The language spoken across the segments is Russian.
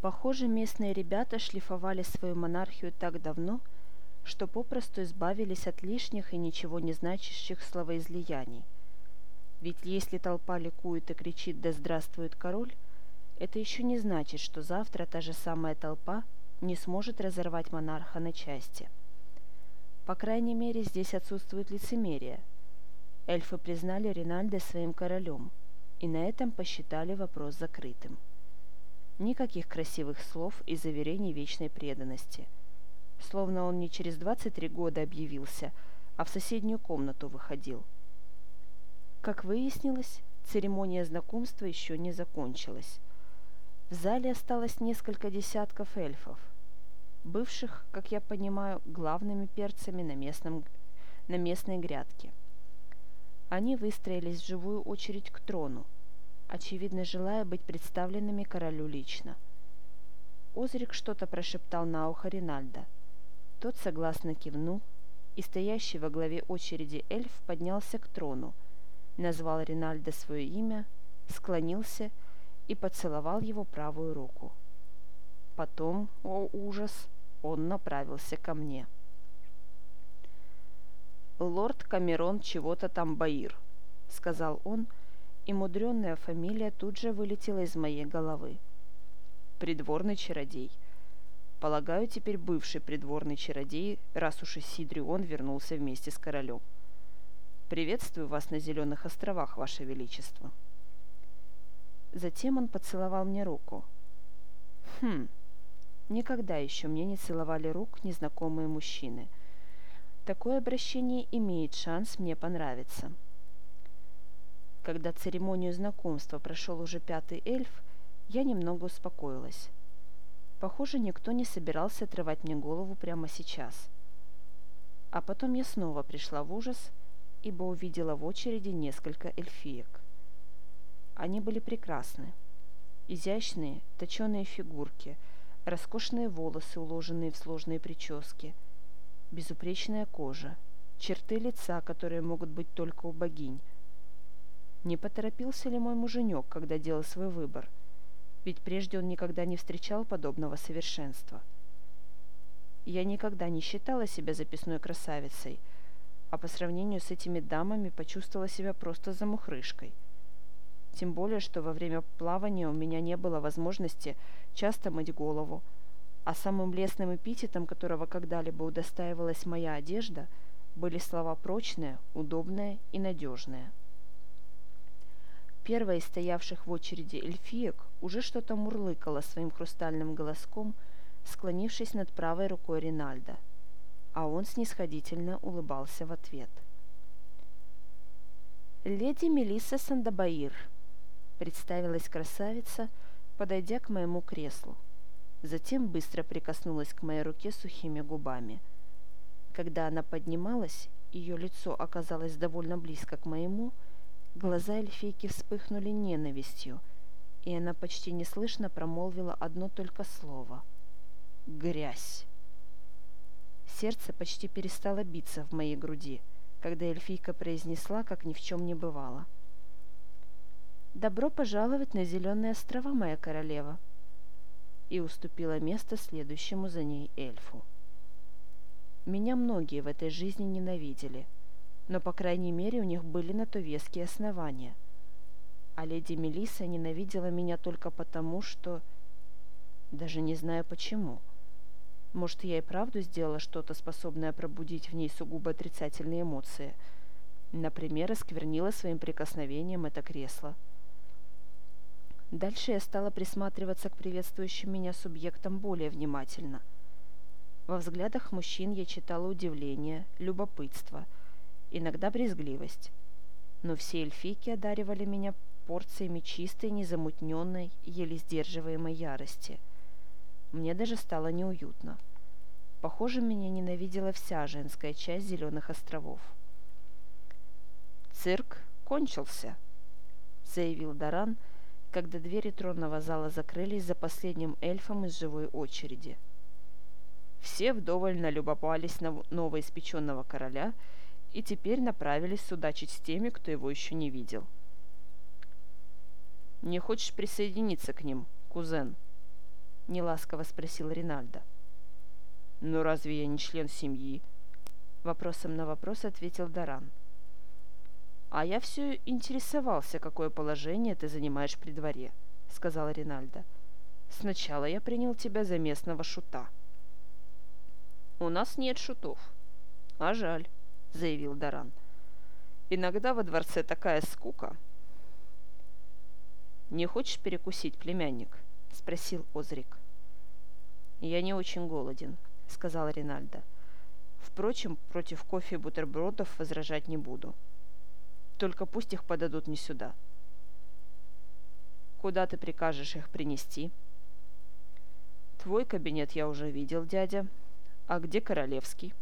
Похоже, местные ребята шлифовали свою монархию так давно, что попросту избавились от лишних и ничего не значащих словоизлияний. Ведь если толпа ликует и кричит «Да здравствует король!», это еще не значит, что завтра та же самая толпа не сможет разорвать монарха на части. По крайней мере, здесь отсутствует лицемерие. Эльфы признали Ринальда своим королем, и на этом посчитали вопрос закрытым. Никаких красивых слов и заверений вечной преданности. Словно он не через 23 года объявился, а в соседнюю комнату выходил. Как выяснилось, церемония знакомства еще не закончилась. В зале осталось несколько десятков эльфов, бывших, как я понимаю, главными перцами на, местном, на местной грядке. Они выстроились в живую очередь к трону, очевидно желая быть представленными королю лично. Озрик что-то прошептал на ухо Ринальда. Тот согласно кивнул, и стоящий во главе очереди эльф поднялся к трону, назвал Ринальда свое имя, склонился и поцеловал его правую руку. Потом, о ужас, он направился ко мне. «Лорд Камерон чего-то там Баир», — сказал он, — и мудренная фамилия тут же вылетела из моей головы. Придворный чародей. Полагаю, теперь бывший придворный чародей, раз уж Сидрион вернулся вместе с королем. Приветствую вас на Зеленых островах, Ваше Величество. Затем он поцеловал мне руку. Хм, никогда еще мне не целовали рук незнакомые мужчины. Такое обращение имеет шанс мне понравиться. Когда церемонию знакомства прошел уже пятый эльф, я немного успокоилась. Похоже, никто не собирался отрывать мне голову прямо сейчас. А потом я снова пришла в ужас, ибо увидела в очереди несколько эльфиек. Они были прекрасны. Изящные, точеные фигурки, роскошные волосы, уложенные в сложные прически, безупречная кожа, черты лица, которые могут быть только у богинь, не поторопился ли мой муженек, когда делал свой выбор? Ведь прежде он никогда не встречал подобного совершенства. Я никогда не считала себя записной красавицей, а по сравнению с этими дамами почувствовала себя просто замухрышкой. Тем более, что во время плавания у меня не было возможности часто мыть голову, а самым лестным эпитетом, которого когда-либо удостаивалась моя одежда, были слова прочная, удобная и надежная. Первая из стоявших в очереди эльфиек уже что-то мурлыкала своим хрустальным голоском, склонившись над правой рукой Ринальда, а он снисходительно улыбался в ответ. «Леди Мелисса Сандабаир», — представилась красавица, подойдя к моему креслу. Затем быстро прикоснулась к моей руке сухими губами. Когда она поднималась, ее лицо оказалось довольно близко к моему, — Глаза эльфийки вспыхнули ненавистью, и она почти неслышно промолвила одно только слово — «Грязь». Сердце почти перестало биться в моей груди, когда эльфийка произнесла, как ни в чем не бывало. «Добро пожаловать на Зеленые острова, моя королева!» и уступила место следующему за ней эльфу. Меня многие в этой жизни ненавидели — но, по крайней мере, у них были на то веские основания. А леди Мелисса ненавидела меня только потому, что... Даже не знаю почему. Может, я и правду сделала что-то, способное пробудить в ней сугубо отрицательные эмоции. Например, осквернила своим прикосновением это кресло. Дальше я стала присматриваться к приветствующим меня субъектам более внимательно. Во взглядах мужчин я читала удивление, любопытство – иногда брезгливость. Но все эльфийки одаривали меня порциями чистой, незамутненной, еле сдерживаемой ярости. Мне даже стало неуютно. Похоже, меня ненавидела вся женская часть Зеленых островов. «Цирк кончился», — заявил Даран, когда двери тронного зала закрылись за последним эльфом из живой очереди. Все вдоволь налюбопались на новоиспеченного короля — и теперь направились судачить с теми, кто его еще не видел. «Не хочешь присоединиться к ним, кузен?» неласково спросил Ринальдо. «Но разве я не член семьи?» Вопросом на вопрос ответил Даран. «А я все интересовался, какое положение ты занимаешь при дворе», — сказал Ринальдо. «Сначала я принял тебя за местного шута». «У нас нет шутов». «А жаль», — заявил Даран. «Иногда во дворце такая скука». «Не хочешь перекусить, племянник?» — спросил Озрик. «Я не очень голоден», — сказал Ринальдо. «Впрочем, против кофе и бутербродов возражать не буду. Только пусть их подадут не сюда». «Куда ты прикажешь их принести?» «Твой кабинет я уже видел, дядя. А где королевский?»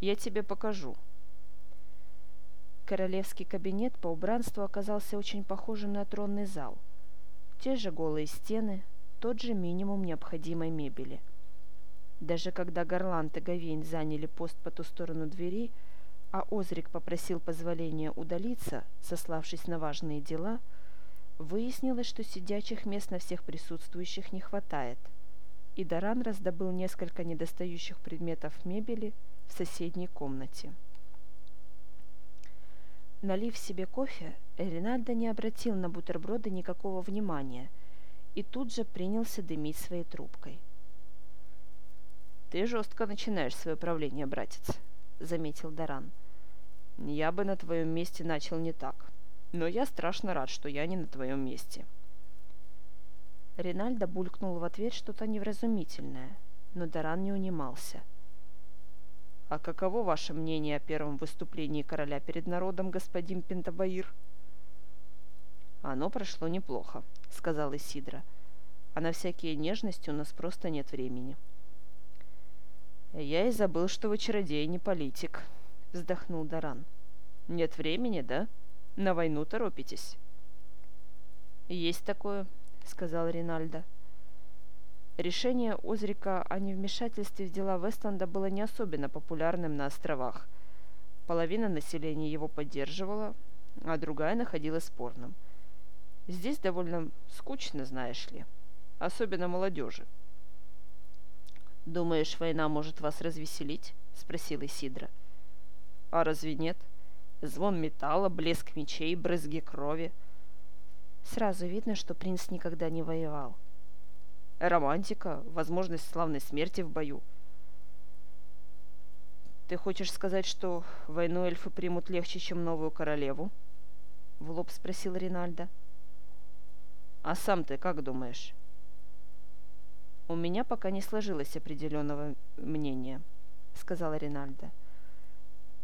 «Я тебе покажу». Королевский кабинет по убранству оказался очень похожим на тронный зал. Те же голые стены, тот же минимум необходимой мебели. Даже когда Горланд и Гавейн заняли пост по ту сторону двери, а Озрик попросил позволения удалиться, сославшись на важные дела, выяснилось, что сидячих мест на всех присутствующих не хватает, и Даран раздобыл несколько недостающих предметов мебели в соседней комнате. Налив себе кофе, Ринальдо не обратил на бутерброды никакого внимания и тут же принялся дымить своей трубкой. «Ты жестко начинаешь свое правление, братец», — заметил Даран. «Я бы на твоем месте начал не так, но я страшно рад, что я не на твоем месте». Ринальдо булькнул в ответ что-то невразумительное, но Даран не унимался — «А каково ваше мнение о первом выступлении короля перед народом, господин Пентабаир?» «Оно прошло неплохо», — сказал Исидра. «А на всякие нежности у нас просто нет времени». «Я и забыл, что вы чародей, не политик», — вздохнул Даран. «Нет времени, да? На войну торопитесь». «Есть такое», — сказал Ринальдо. Решение Озрика о невмешательстве в дела Вестланда было не особенно популярным на островах. Половина населения его поддерживала, а другая находила спорным. Здесь довольно скучно, знаешь ли, особенно молодежи. «Думаешь, война может вас развеселить?» — спросил Исидра. «А разве нет? Звон металла, блеск мечей, брызги крови». Сразу видно, что принц никогда не воевал — романтика, возможность славной смерти в бою. Ты хочешь сказать, что войну эльфы примут легче, чем новую королеву? В лоб спросил Ринальдо. А сам ты как думаешь? У меня пока не сложилось определенного мнения, сказала Ринальдо.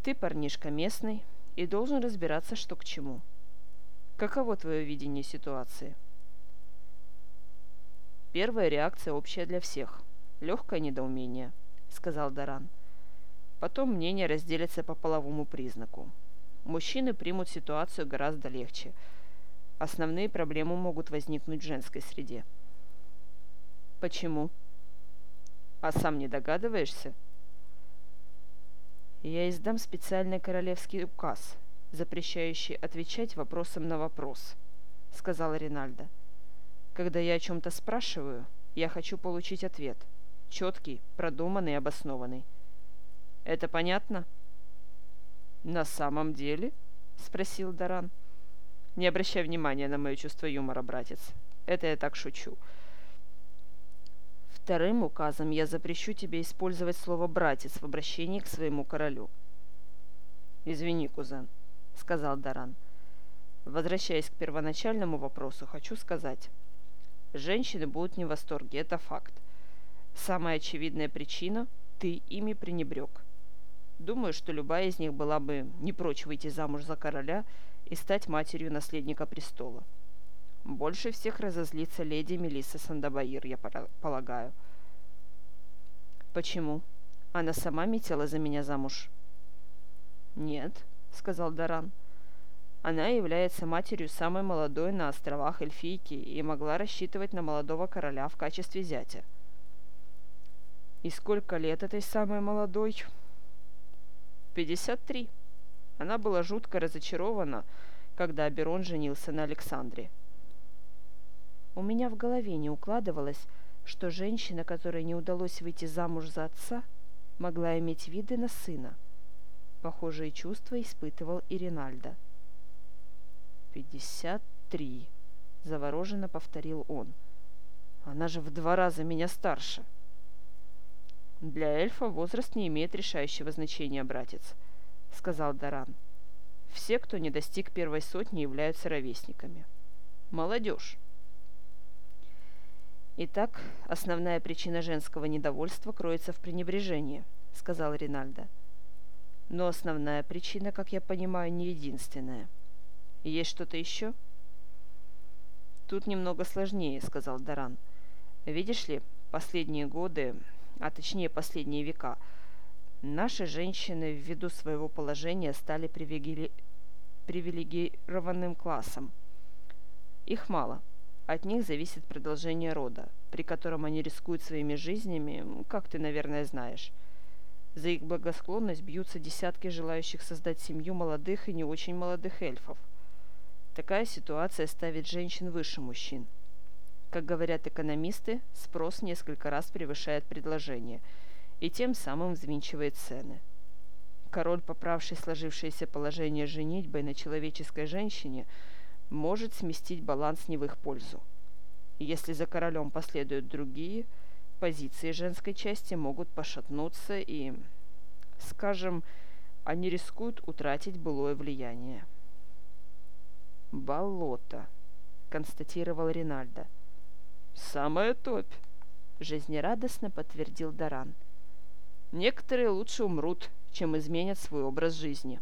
Ты парнишка местный и должен разбираться, что к чему. Каково твое видение ситуации? — Первая реакция общая для всех. Легкое недоумение, сказал Даран. Потом мнения разделятся по половому признаку. Мужчины примут ситуацию гораздо легче. Основные проблемы могут возникнуть в женской среде. Почему? А сам не догадываешься? Я издам специальный королевский указ, запрещающий отвечать вопросом на вопрос, сказал Ринальдо. Когда я о чем-то спрашиваю, я хочу получить ответ. Четкий, продуманный обоснованный. Это понятно? На самом деле? Спросил Даран. Не обращай внимания на мое чувство юмора, братец. Это я так шучу. Вторым указом я запрещу тебе использовать слово «братец» в обращении к своему королю. «Извини, кузен», — сказал Даран. Возвращаясь к первоначальному вопросу, хочу сказать, Женщины будут не в восторге, это факт. Самая очевидная причина – ты ими пренебрег. Думаю, что любая из них была бы не прочь выйти замуж за короля и стать матерью наследника престола. Больше всех разозлится леди Мелисса Сандабаир, я полагаю. Почему? Она сама метила за меня замуж. Нет, сказал Даран. Она является матерью самой молодой на островах Эльфийки и могла рассчитывать на молодого короля в качестве зятя. И сколько лет этой самой молодой? 53. Она была жутко разочарована, когда Аберон женился на Александре. У меня в голове не укладывалось, что женщина, которой не удалось выйти замуж за отца, могла иметь виды на сына. Похожие чувства испытывал и Ринальдо. «Пятьдесят три», — завороженно повторил он. «Она же в два раза меня старше». «Для эльфа возраст не имеет решающего значения, братец», — сказал Даран. «Все, кто не достиг первой сотни, являются ровесниками. Молодежь». «Итак, основная причина женского недовольства кроется в пренебрежении», — сказал Ринальдо. «Но основная причина, как я понимаю, не единственная. Есть что-то еще?» «Тут немного сложнее», — сказал Даран. «Видишь ли, последние годы, а точнее последние века, наши женщины ввиду своего положения стали привилеги... привилегированным классом. Их мало — от них зависит продолжение рода, при котором они рискуют своими жизнями, как ты, наверное, знаешь. За их благосклонность бьются десятки желающих создать семью молодых и не очень молодых эльфов. Такая ситуация ставит женщин выше мужчин. Как говорят экономисты, спрос несколько раз превышает предложение и тем самым взвинчивает цены. Король, поправший сложившееся положение женитьбой на человеческой женщине – может сместить баланс не в их пользу. Если за королем последуют другие, позиции женской части могут пошатнуться и, скажем, они рискуют утратить былое влияние. «Болото», — констатировал Ринальдо. «Самая топь», — жизнерадостно подтвердил Даран. «Некоторые лучше умрут, чем изменят свой образ жизни».